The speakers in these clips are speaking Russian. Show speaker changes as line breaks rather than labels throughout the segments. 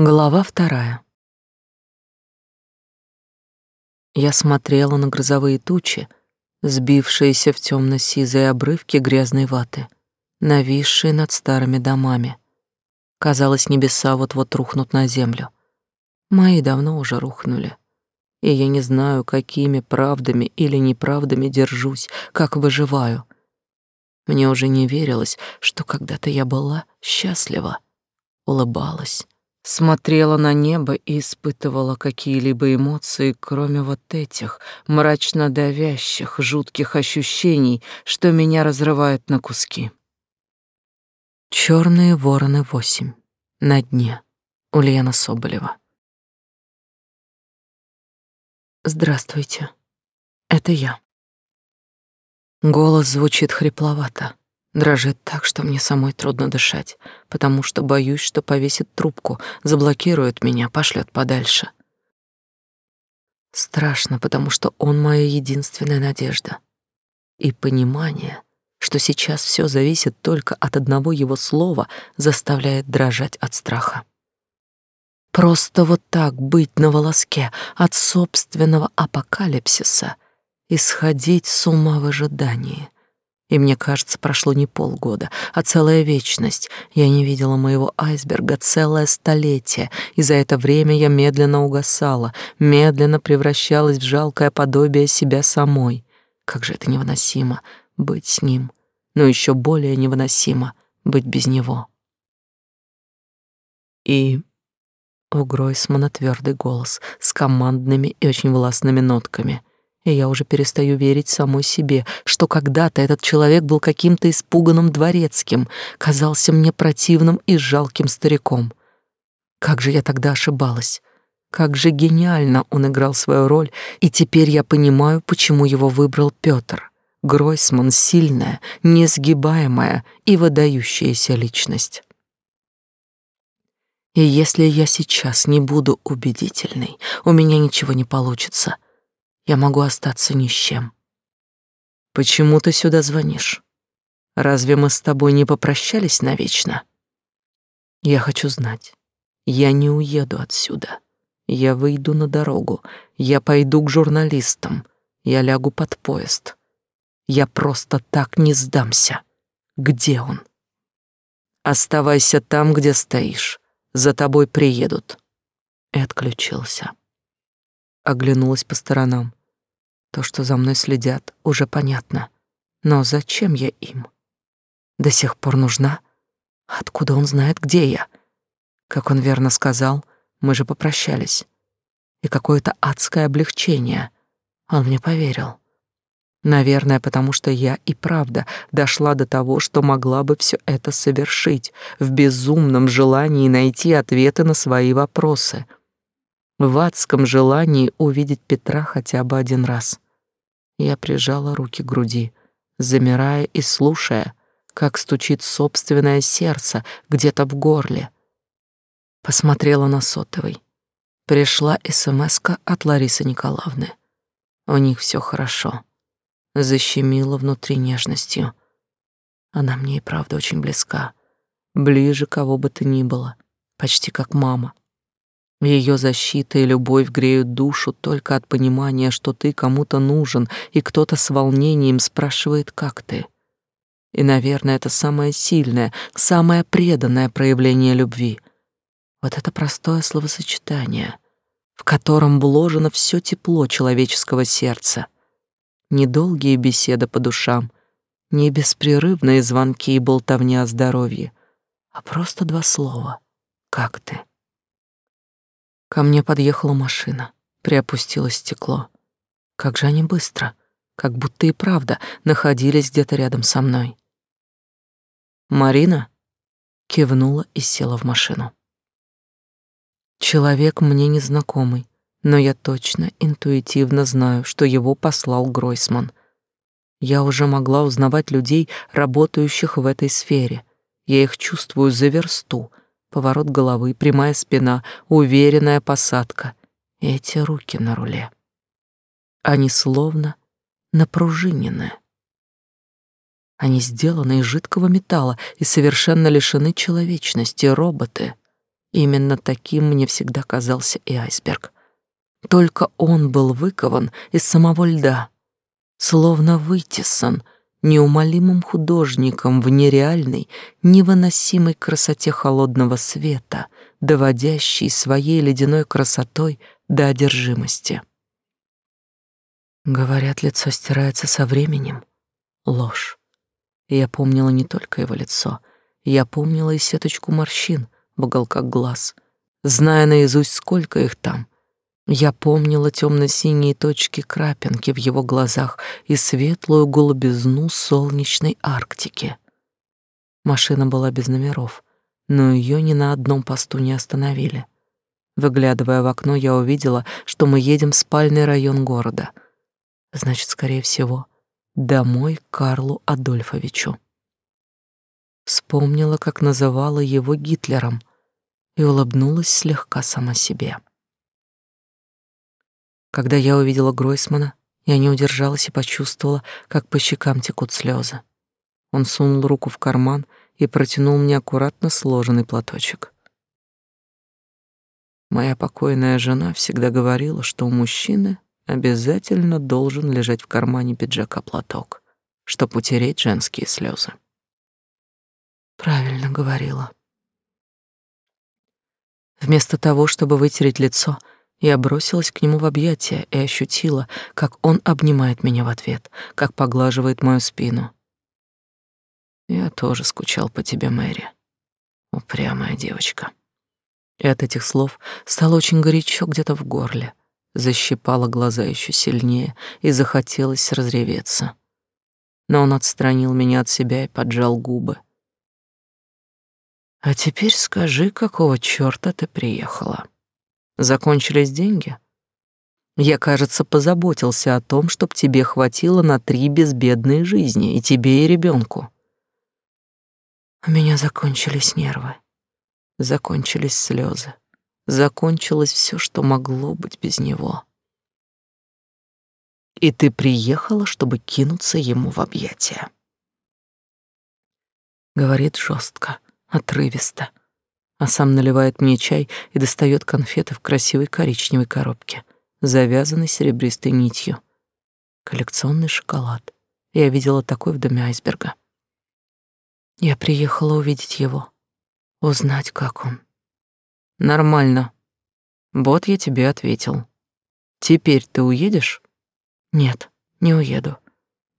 Глава вторая. Я смотрела на грозовые тучи, сбившиеся в темно-сизые обрывки грязной ваты, нависшие над старыми домами. Казалось, небеса вот-вот рухнут на землю. Мои давно уже рухнули. И я не знаю, какими правдами или неправдами держусь, как выживаю. Мне уже не верилось, что когда-то я была счастлива, улыбалась смотрела на небо и испытывала какие-либо эмоции, кроме вот этих мрачно давящих, жутких ощущений, что меня разрывают на куски. Черные вороны восемь. На дне. Ульяна Соболева. Здравствуйте. Это я. Голос звучит хрипловато. Дрожит так, что мне самой трудно дышать, потому что боюсь, что повесит трубку, заблокирует меня, пошлет подальше. Страшно, потому что он моя единственная надежда. И понимание, что сейчас все зависит только от одного его слова, заставляет дрожать от страха. Просто вот так быть на волоске от собственного апокалипсиса и сходить с ума в ожидании — и мне кажется, прошло не полгода, а целая вечность. Я не видела моего айсберга целое столетие, и за это время я медленно угасала, медленно превращалась в жалкое подобие себя самой. Как же это невыносимо быть с ним, но еще более невыносимо быть без него. И у Гройсмана твердый голос с командными и очень властными нотками — и я уже перестаю верить самой себе, что когда-то этот человек был каким-то испуганным дворецким, казался мне противным и жалким стариком. Как же я тогда ошибалась. Как же гениально он играл свою роль, и теперь я понимаю, почему его выбрал Петр. Гройсман — сильная, несгибаемая и выдающаяся личность. И если я сейчас не буду убедительной, у меня ничего не получится — я могу остаться ни с чем. Почему ты сюда звонишь? Разве мы с тобой не попрощались навечно? Я хочу знать. Я не уеду отсюда. Я выйду на дорогу. Я пойду к журналистам. Я лягу под поезд. Я просто так не сдамся. Где он? Оставайся там, где стоишь. За тобой приедут. И отключился. Оглянулась по сторонам. То, что за мной следят, уже понятно. Но зачем я им? До сих пор нужна? Откуда он знает, где я? Как он верно сказал, мы же попрощались. И какое-то адское облегчение. Он мне поверил. Наверное, потому что я и правда дошла до того, что могла бы все это совершить в безумном желании найти ответы на свои вопросы — в адском желании увидеть Петра хотя бы один раз. Я прижала руки к груди, замирая и слушая, как стучит собственное сердце где-то в горле. Посмотрела на сотовый. Пришла смс от Ларисы Николаевны. У них все хорошо. Защемило внутри нежностью. Она мне и правда очень близка. Ближе кого бы то ни было. Почти как мама. Ее защита и любовь греют душу только от понимания, что ты кому-то нужен, и кто-то с волнением спрашивает, как ты. И, наверное, это самое сильное, самое преданное проявление любви. Вот это простое словосочетание, в котором вложено все тепло человеческого сердца. Недолгие беседы по душам, не беспрерывные звонки и болтовня о здоровье, а просто два слова «Как ты?». Ко мне подъехала машина, приопустилось стекло. Как же они быстро, как будто и правда находились где-то рядом со мной. Марина кивнула и села в машину. Человек мне незнакомый, но я точно интуитивно знаю, что его послал Гройсман. Я уже могла узнавать людей, работающих в этой сфере. Я их чувствую за версту, Поворот головы, прямая спина, уверенная посадка. Эти руки на руле. Они словно напружинены. Они сделаны из жидкого металла и совершенно лишены человечности, роботы. Именно таким мне всегда казался и айсберг. Только он был выкован из самого льда, словно вытесан неумолимым художником в нереальной, невыносимой красоте холодного света, доводящей своей ледяной красотой до одержимости. Говорят, лицо стирается со временем. Ложь. Я помнила не только его лицо, я помнила и сеточку морщин в уголках глаз, зная наизусть, сколько их там — я помнила темно-синие точки крапинки в его глазах и светлую голубизну солнечной Арктики. Машина была без номеров, но ее ни на одном посту не остановили. Выглядывая в окно, я увидела, что мы едем в спальный район города. Значит, скорее всего, домой к Карлу Адольфовичу. Вспомнила, как называла его Гитлером, и улыбнулась слегка сама себе. Когда я увидела Гройсмана, я не удержалась и почувствовала, как по щекам текут слезы. Он сунул руку в карман и протянул мне аккуратно сложенный платочек. Моя покойная жена всегда говорила, что у мужчины обязательно должен лежать в кармане пиджака платок, чтобы утереть женские слезы. Правильно говорила. Вместо того, чтобы вытереть лицо, я бросилась к нему в объятия и ощутила, как он обнимает меня в ответ, как поглаживает мою спину. Я тоже скучал по тебе, Мэри. Упрямая девочка. И от этих слов стало очень горячо где-то в горле, защипало глаза еще сильнее и захотелось разреветься. Но он отстранил меня от себя и поджал губы. А теперь скажи, какого чёрта ты приехала? Закончились деньги? Я, кажется, позаботился о том, чтобы тебе хватило на три безбедные жизни, и тебе, и ребенку. У меня закончились нервы, закончились слезы, закончилось все, что могло быть без него. И ты приехала, чтобы кинуться ему в объятия. Говорит жестко, отрывисто, а сам наливает мне чай и достает конфеты в красивой коричневой коробке, завязанной серебристой нитью. Коллекционный шоколад. Я видела такой в доме айсберга. Я приехала увидеть его, узнать, как он. Нормально. Вот я тебе ответил. Теперь ты уедешь? Нет, не уеду.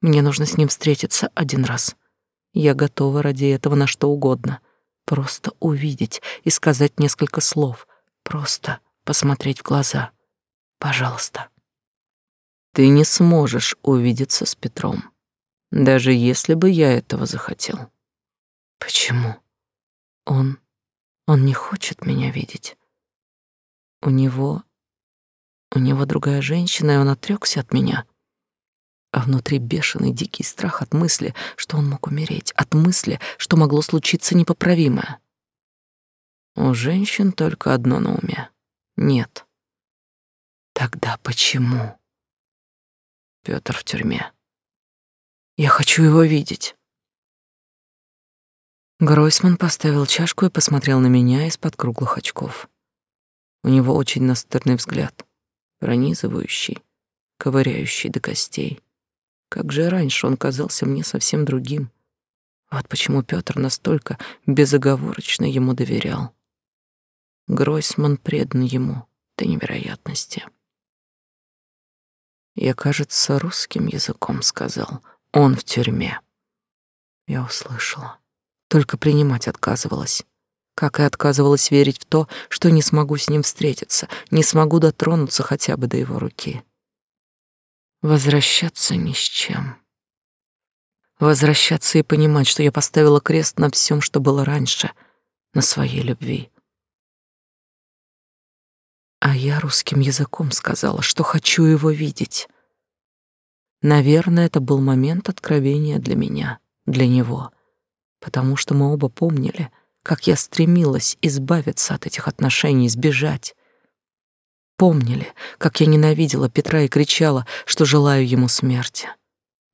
Мне нужно с ним встретиться один раз. Я готова ради этого на что угодно — Просто увидеть и сказать несколько слов. Просто посмотреть в глаза. Пожалуйста. Ты не сможешь увидеться с Петром, даже если бы я этого захотел. Почему? Он... он не хочет меня видеть. У него... у него другая женщина, и он отрекся от меня а внутри бешеный дикий страх от мысли, что он мог умереть, от мысли, что могло случиться непоправимое. У женщин только одно на уме — нет. Тогда почему? Пётр в тюрьме. Я хочу его видеть. Гройсман поставил чашку и посмотрел на меня из-под круглых очков. У него очень настырный взгляд, пронизывающий, ковыряющий до костей. Как же раньше он казался мне совсем другим. Вот почему Пётр настолько безоговорочно ему доверял. Гройсман предан ему до невероятности. Я, кажется, русским языком сказал. Он в тюрьме. Я услышала. Только принимать отказывалась. Как и отказывалась верить в то, что не смогу с ним встретиться, не смогу дотронуться хотя бы до его руки возвращаться ни с чем. Возвращаться и понимать, что я поставила крест на всем, что было раньше, на своей любви. А я русским языком сказала, что хочу его видеть. Наверное, это был момент откровения для меня, для него, потому что мы оба помнили, как я стремилась избавиться от этих отношений, сбежать, Помнили, как я ненавидела Петра и кричала, что желаю ему смерти.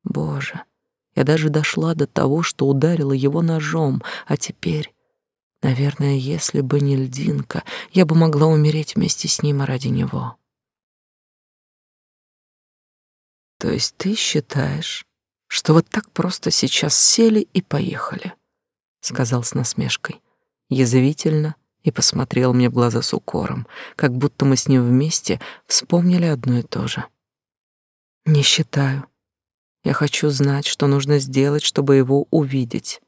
Боже, я даже дошла до того, что ударила его ножом, а теперь Наверное, если бы не льдинка, я бы могла умереть вместе с ним ради него. То есть ты считаешь, что вот так просто сейчас сели и поехали, сказал с насмешкой, язвительно и посмотрел мне в глаза с укором, как будто мы с ним вместе вспомнили одно и то же. Не считаю. Я хочу знать, что нужно сделать, чтобы его увидеть.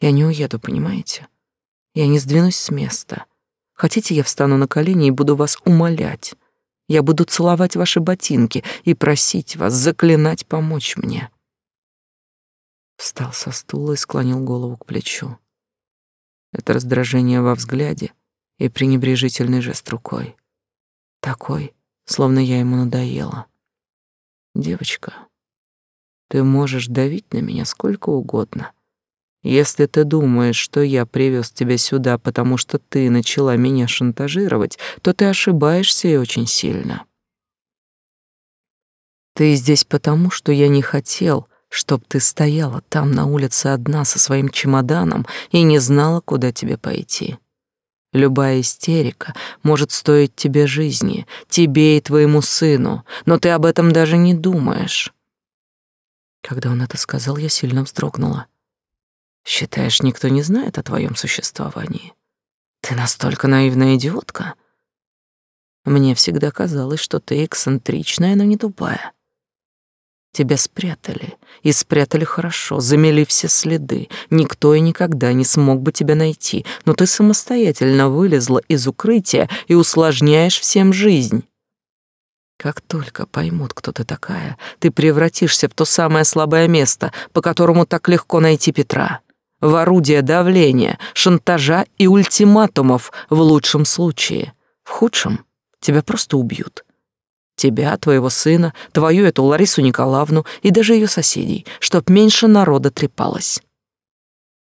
Я не уеду, понимаете? Я не сдвинусь с места. Хотите, я встану на колени и буду вас умолять? Я буду целовать ваши ботинки и просить вас, заклинать помочь мне. Встал со стула и склонил голову к плечу. Это раздражение во взгляде и пренебрежительный жест рукой. Такой, словно я ему надоела. Девочка, ты можешь давить на меня сколько угодно. Если ты думаешь, что я привез тебя сюда, потому что ты начала меня шантажировать, то ты ошибаешься и очень сильно. Ты здесь потому, что я не хотел, чтоб ты стояла там на улице одна со своим чемоданом и не знала, куда тебе пойти. Любая истерика может стоить тебе жизни, тебе и твоему сыну, но ты об этом даже не думаешь. Когда он это сказал, я сильно вздрогнула. Считаешь, никто не знает о твоем существовании? Ты настолько наивная идиотка. Мне всегда казалось, что ты эксцентричная, но не тупая. Тебя спрятали, и спрятали хорошо, замели все следы. Никто и никогда не смог бы тебя найти, но ты самостоятельно вылезла из укрытия и усложняешь всем жизнь. Как только поймут, кто ты такая, ты превратишься в то самое слабое место, по которому так легко найти Петра. В орудие давления, шантажа и ультиматумов в лучшем случае. В худшем тебя просто убьют. Тебя, твоего сына, твою эту Ларису Николаевну и даже ее соседей, чтоб меньше народа трепалось.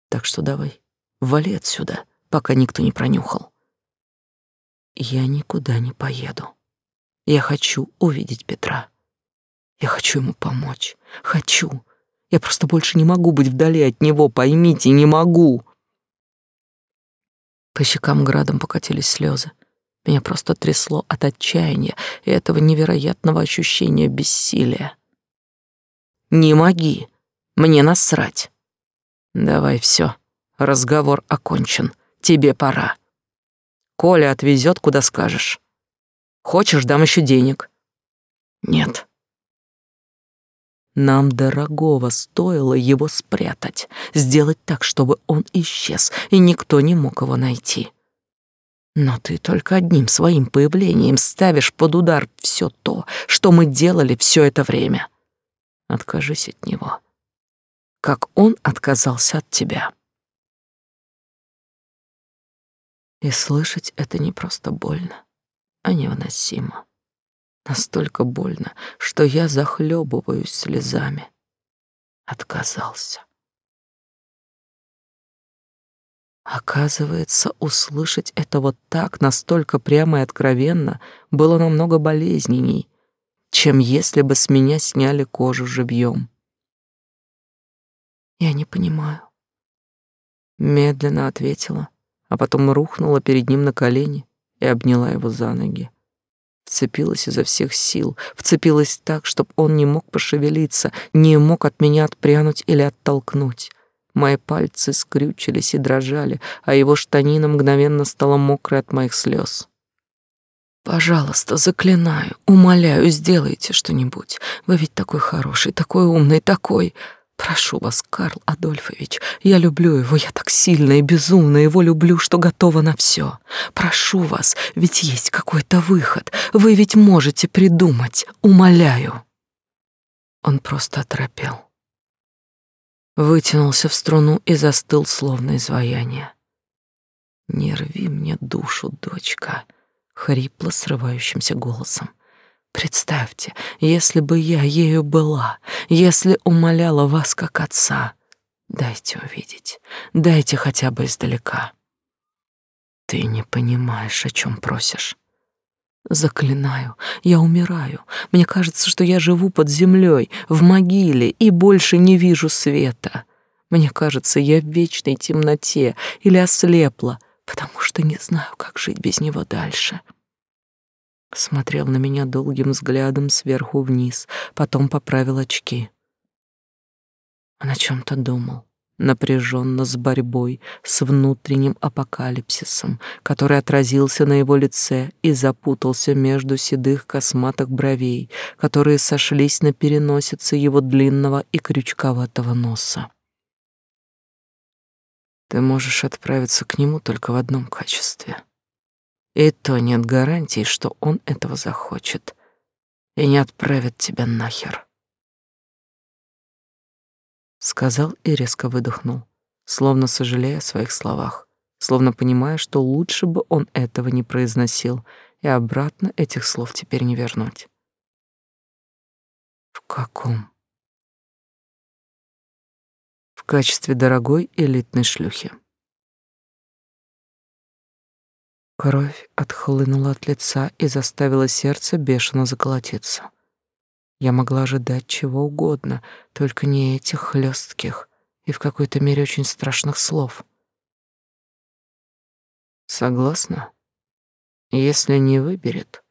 Так что давай, вали отсюда, пока никто не пронюхал. Я никуда не поеду. Я хочу увидеть Петра. Я хочу ему помочь. Хочу. Я просто больше не могу быть вдали от него, поймите, не могу. По щекам градом покатились слезы. Меня просто трясло от отчаяния и этого невероятного ощущения бессилия. «Не моги! Мне насрать!» «Давай все, разговор окончен. Тебе пора. Коля отвезет, куда скажешь. Хочешь, дам еще денег?» «Нет». Нам дорогого стоило его спрятать, сделать так, чтобы он исчез, и никто не мог его найти. Но ты только одним своим появлением ставишь под удар все то, что мы делали все это время. Откажись от него, как он отказался от тебя. И слышать это не просто больно, а невыносимо. Настолько больно, что я захлебываюсь слезами. Отказался. Оказывается, услышать это вот так, настолько прямо и откровенно, было намного болезненней, чем если бы с меня сняли кожу живьем. Я не понимаю. Медленно ответила, а потом рухнула перед ним на колени и обняла его за ноги. Вцепилась изо всех сил, вцепилась так, чтобы он не мог пошевелиться, не мог от меня отпрянуть или оттолкнуть. Мои пальцы скрючились и дрожали, а его штанина мгновенно стала мокрой от моих слез. Пожалуйста, заклинаю, умоляю, сделайте что-нибудь. Вы ведь такой хороший, такой умный, такой... Прошу вас, Карл Адольфович, я люблю его, я так сильно и безумно его люблю, что готова на все. Прошу вас, ведь есть какой-то выход, вы ведь можете придумать, умоляю. Он просто оторопел вытянулся в струну и застыл, словно изваяние. «Не рви мне душу, дочка», — хрипло срывающимся голосом. «Представьте, если бы я ею была, если умоляла вас как отца, дайте увидеть, дайте хотя бы издалека». «Ты не понимаешь, о чем просишь. Заклинаю, я умираю. Мне кажется, что я живу под землей, в могиле, и больше не вижу света. Мне кажется, я в вечной темноте или ослепла, потому что не знаю, как жить без него дальше. Смотрел на меня долгим взглядом сверху вниз, потом поправил очки. Он о чем то думал напряженно с борьбой с внутренним апокалипсисом, который отразился на его лице и запутался между седых косматых бровей, которые сошлись на переносице его длинного и крючковатого носа. Ты можешь отправиться к нему только в одном качестве. И то нет гарантии, что он этого захочет и не отправит тебя нахер сказал и резко выдохнул, словно сожалея о своих словах, словно понимая, что лучше бы он этого не произносил, и обратно этих слов теперь не вернуть. В каком? В качестве дорогой элитной шлюхи. Кровь отхлынула от лица и заставила сердце бешено заколотиться. Я могла ожидать чего угодно, только не этих хлестких и в какой-то мере очень страшных слов. Согласна? Если не выберет,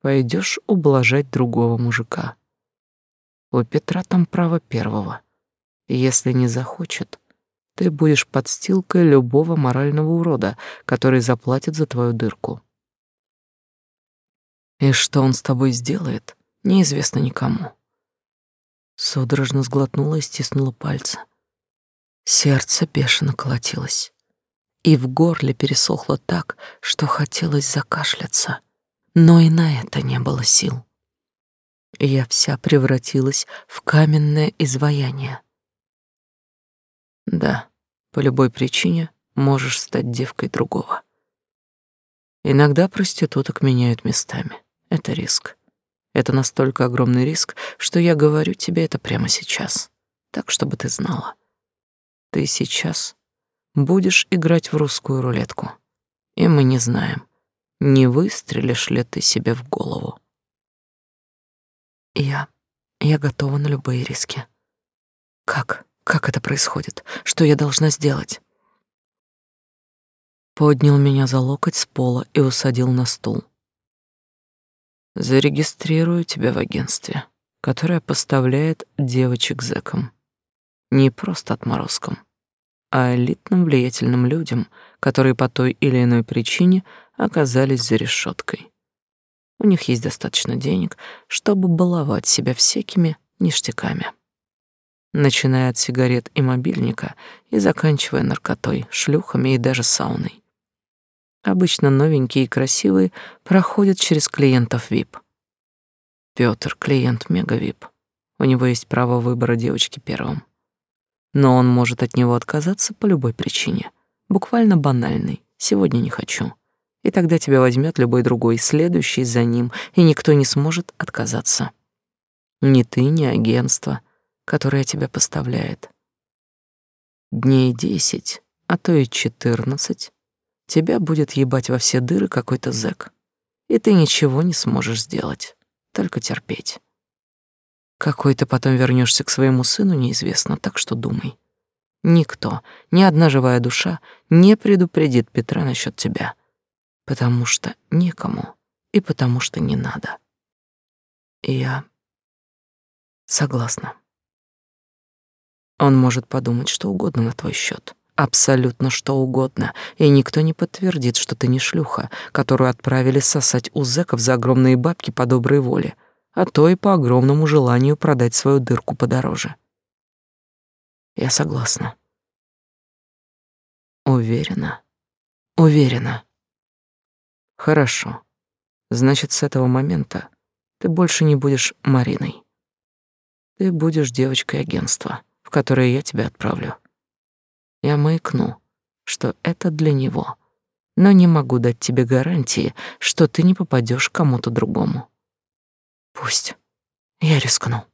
пойдешь ублажать другого мужика. У Петра там право первого. Если не захочет, ты будешь подстилкой любого морального урода, который заплатит за твою дырку. И что он с тобой сделает, неизвестно никому. Судорожно сглотнула и стиснула пальцы. Сердце бешено колотилось, и в горле пересохло так, что хотелось закашляться, но и на это не было сил. Я вся превратилась в каменное изваяние. Да, по любой причине можешь стать девкой другого. Иногда проституток меняют местами. Это риск. Это настолько огромный риск, что я говорю тебе это прямо сейчас, так чтобы ты знала. Ты сейчас будешь играть в русскую рулетку, и мы не знаем, не выстрелишь ли ты себе в голову. Я... я готова на любые риски. Как? Как это происходит? Что я должна сделать? Поднял меня за локоть с пола и усадил на стул. Зарегистрирую тебя в агентстве, которое поставляет девочек зэкам. Не просто отморозкам, а элитным влиятельным людям, которые по той или иной причине оказались за решеткой. У них есть достаточно денег, чтобы баловать себя всякими ништяками. Начиная от сигарет и мобильника и заканчивая наркотой, шлюхами и даже сауной. Обычно новенькие и красивые проходят через клиентов VIP. Пётр клиент мега VIP. У него есть право выбора девочки первым. Но он может от него отказаться по любой причине. Буквально банальный. Сегодня не хочу. И тогда тебя возьмет любой другой, следующий за ним, и никто не сможет отказаться. Ни ты, ни агентство, которое тебя поставляет. Дней десять, а то и четырнадцать тебя будет ебать во все дыры какой-то зэк, и ты ничего не сможешь сделать, только терпеть. Какой ты потом вернешься к своему сыну, неизвестно, так что думай. Никто, ни одна живая душа не предупредит Петра насчет тебя, потому что никому и потому что не надо. Я согласна. Он может подумать что угодно на твой счет абсолютно что угодно, и никто не подтвердит, что ты не шлюха, которую отправили сосать у зэков за огромные бабки по доброй воле, а то и по огромному желанию продать свою дырку подороже. Я согласна. Уверена. Уверена. Хорошо. Значит, с этого момента ты больше не будешь Мариной. Ты будешь девочкой агентства, в которое я тебя отправлю. Я маякну, что это для него, но не могу дать тебе гарантии, что ты не попадешь кому-то другому. Пусть. Я рискну.